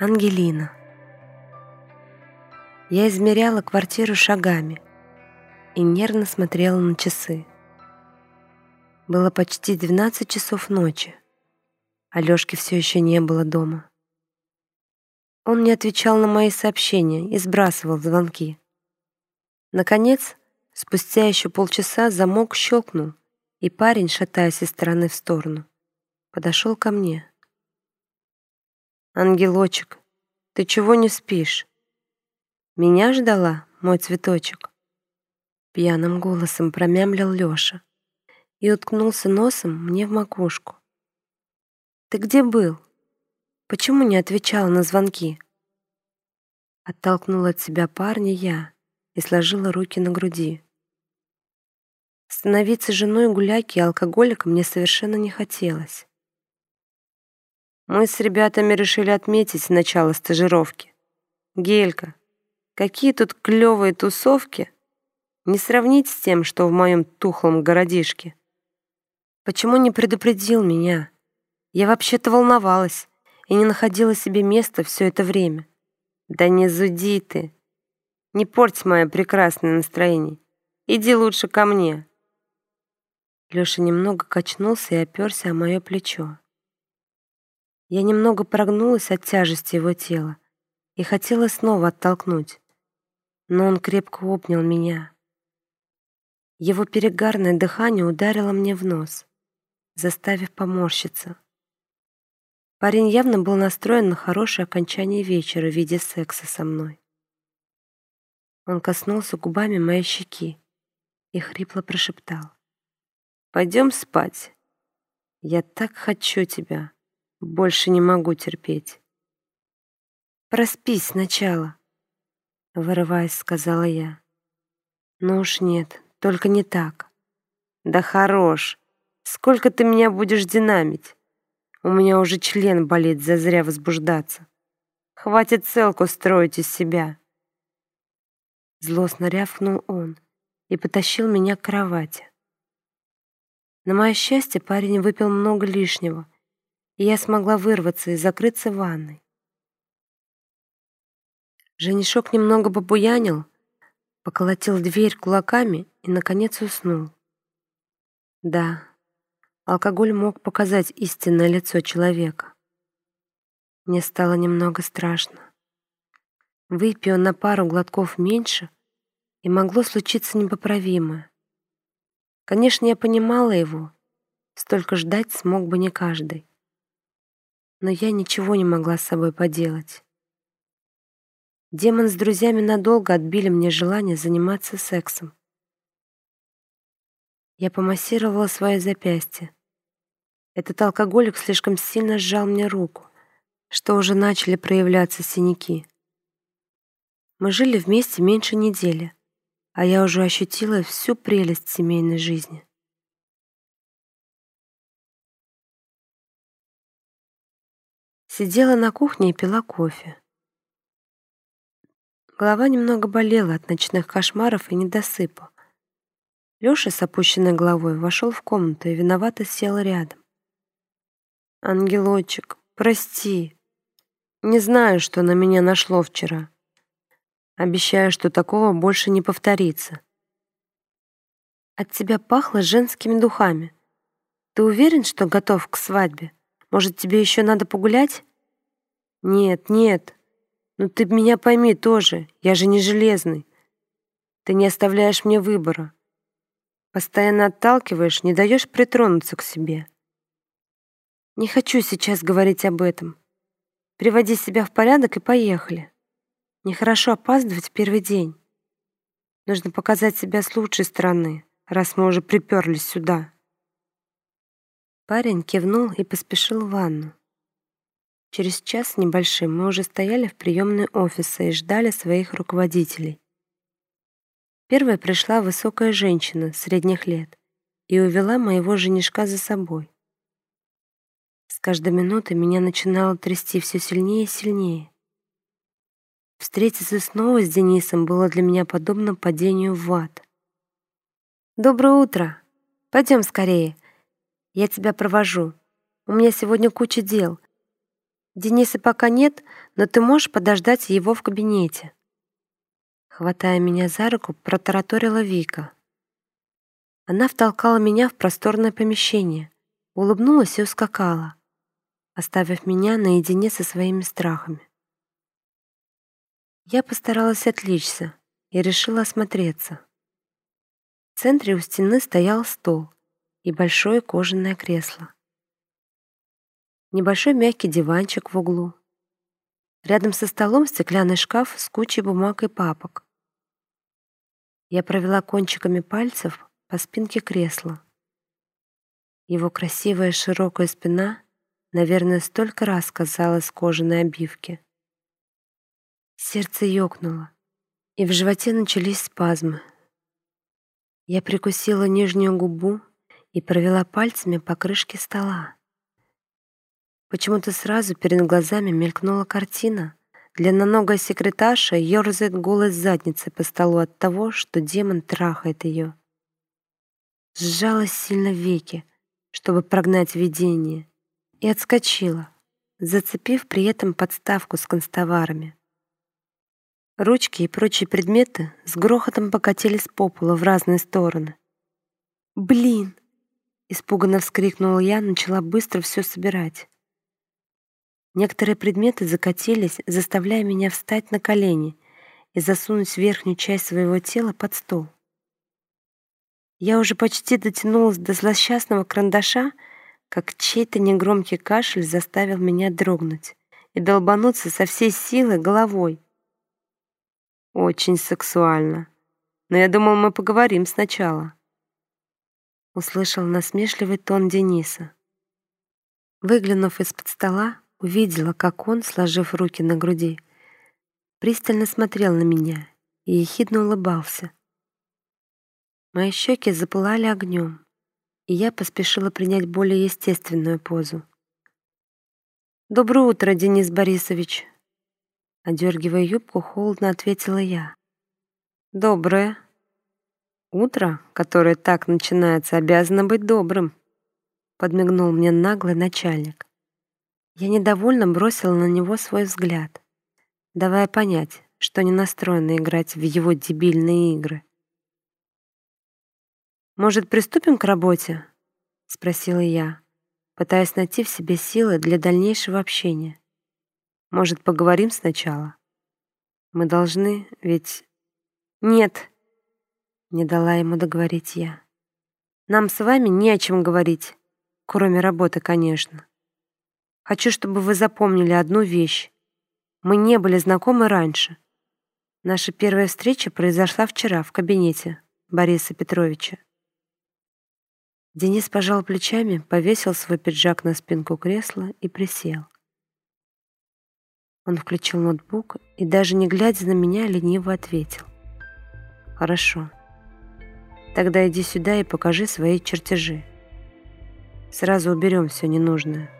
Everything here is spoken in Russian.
Ангелина. Я измеряла квартиру шагами и нервно смотрела на часы. Было почти 12 часов ночи. Алёшки все еще не было дома. Он не отвечал на мои сообщения и сбрасывал звонки. Наконец, спустя еще полчаса замок щелкнул, и парень, шатаясь из стороны в сторону, подошел ко мне. «Ангелочек, ты чего не спишь?» «Меня ждала, мой цветочек?» Пьяным голосом промямлил Лёша и уткнулся носом мне в макушку. «Ты где был? Почему не отвечал на звонки?» Оттолкнула от себя парня я и сложила руки на груди. Становиться женой гуляки и алкоголика мне совершенно не хотелось. Мы с ребятами решили отметить начало стажировки. Гелька, какие тут клевые тусовки. Не сравнить с тем, что в моем тухлом городишке. Почему не предупредил меня? Я вообще-то волновалась и не находила себе места все это время. Да не зуди ты. Не порть мое прекрасное настроение. Иди лучше ко мне. Леша немного качнулся и оперся о мое плечо. Я немного прогнулась от тяжести его тела и хотела снова оттолкнуть, но он крепко обнял меня. Его перегарное дыхание ударило мне в нос, заставив поморщиться. Парень явно был настроен на хорошее окончание вечера в виде секса со мной. Он коснулся губами моей щеки и хрипло прошептал. «Пойдем спать. Я так хочу тебя». Больше не могу терпеть. «Проспись сначала», — вырываясь, сказала я. «Ну уж нет, только не так». «Да хорош! Сколько ты меня будешь динамить? У меня уже член болит, зазря возбуждаться. Хватит целку строить из себя». Злостно рявкнул он и потащил меня к кровати. На мое счастье, парень выпил много лишнего — и я смогла вырваться и закрыться в ванной. Женишок немного побуянил, поколотил дверь кулаками и, наконец, уснул. Да, алкоголь мог показать истинное лицо человека. Мне стало немного страшно. Выпью на пару глотков меньше, и могло случиться непоправимое. Конечно, я понимала его, столько ждать смог бы не каждый но я ничего не могла с собой поделать. Демон с друзьями надолго отбили мне желание заниматься сексом. Я помассировала свое запястье. Этот алкоголик слишком сильно сжал мне руку, что уже начали проявляться синяки. Мы жили вместе меньше недели, а я уже ощутила всю прелесть семейной жизни. Сидела на кухне и пила кофе. Голова немного болела от ночных кошмаров и недосыпа. Лёша с опущенной головой вошел в комнату и виновато сел рядом. «Ангелочек, прости. Не знаю, что на меня нашло вчера. Обещаю, что такого больше не повторится. От тебя пахло женскими духами. Ты уверен, что готов к свадьбе?» Может, тебе еще надо погулять? Нет, нет. Ну ты меня пойми тоже. Я же не железный. Ты не оставляешь мне выбора. Постоянно отталкиваешь, не даешь притронуться к себе. Не хочу сейчас говорить об этом. Приводи себя в порядок и поехали. Нехорошо опаздывать в первый день. Нужно показать себя с лучшей стороны, раз мы уже приперлись сюда. Парень кивнул и поспешил в ванну. Через час небольшим мы уже стояли в приемной офиса и ждали своих руководителей. Первая пришла высокая женщина средних лет и увела моего женишка за собой. С каждой минутой меня начинало трясти все сильнее и сильнее. Встретиться снова с Денисом было для меня подобно падению в ад. «Доброе утро! Пойдем скорее!» Я тебя провожу. У меня сегодня куча дел. Дениса пока нет, но ты можешь подождать его в кабинете. Хватая меня за руку, протараторила Вика. Она втолкала меня в просторное помещение, улыбнулась и ускакала, оставив меня наедине со своими страхами. Я постаралась отвлечься и решила осмотреться. В центре у стены стоял стол и большое кожаное кресло. Небольшой мягкий диванчик в углу. Рядом со столом стеклянный шкаф с кучей бумаг и папок. Я провела кончиками пальцев по спинке кресла. Его красивая широкая спина, наверное, столько раз казалась кожаной обивки. Сердце ёкнуло, и в животе начались спазмы. Я прикусила нижнюю губу и провела пальцами по крышке стола. Почему-то сразу перед глазами мелькнула картина. Длинноногая секретарша ёрзает голой задницей по столу от того, что демон трахает ее. Сжалась сильно веки, чтобы прогнать видение, и отскочила, зацепив при этом подставку с констоварами. Ручки и прочие предметы с грохотом покатились по полу в разные стороны. «Блин!» — испуганно вскрикнула я, начала быстро все собирать. Некоторые предметы закатились, заставляя меня встать на колени и засунуть верхнюю часть своего тела под стол. Я уже почти дотянулась до злосчастного карандаша, как чей-то негромкий кашель заставил меня дрогнуть и долбануться со всей силы головой. Очень сексуально. Но я думал, мы поговорим сначала. Услышал насмешливый тон Дениса. Выглянув из-под стола, увидела, как он, сложив руки на груди, пристально смотрел на меня и ехидно улыбался. Мои щеки запылали огнем, и я поспешила принять более естественную позу. «Доброе утро, Денис Борисович!» Одергивая юбку, холодно ответила я. «Доброе. Утро, которое так начинается, обязано быть добрым», подмигнул мне наглый начальник. Я недовольно бросила на него свой взгляд, давая понять, что не настроена играть в его дебильные игры. «Может, приступим к работе?» — спросила я, пытаясь найти в себе силы для дальнейшего общения. Может, поговорим сначала? Мы должны, ведь... Нет, не дала ему договорить я. Нам с вами не о чем говорить, кроме работы, конечно. Хочу, чтобы вы запомнили одну вещь. Мы не были знакомы раньше. Наша первая встреча произошла вчера в кабинете Бориса Петровича. Денис пожал плечами, повесил свой пиджак на спинку кресла и присел. Он включил ноутбук и, даже не глядя на меня, лениво ответил. «Хорошо. Тогда иди сюда и покажи свои чертежи. Сразу уберем все ненужное».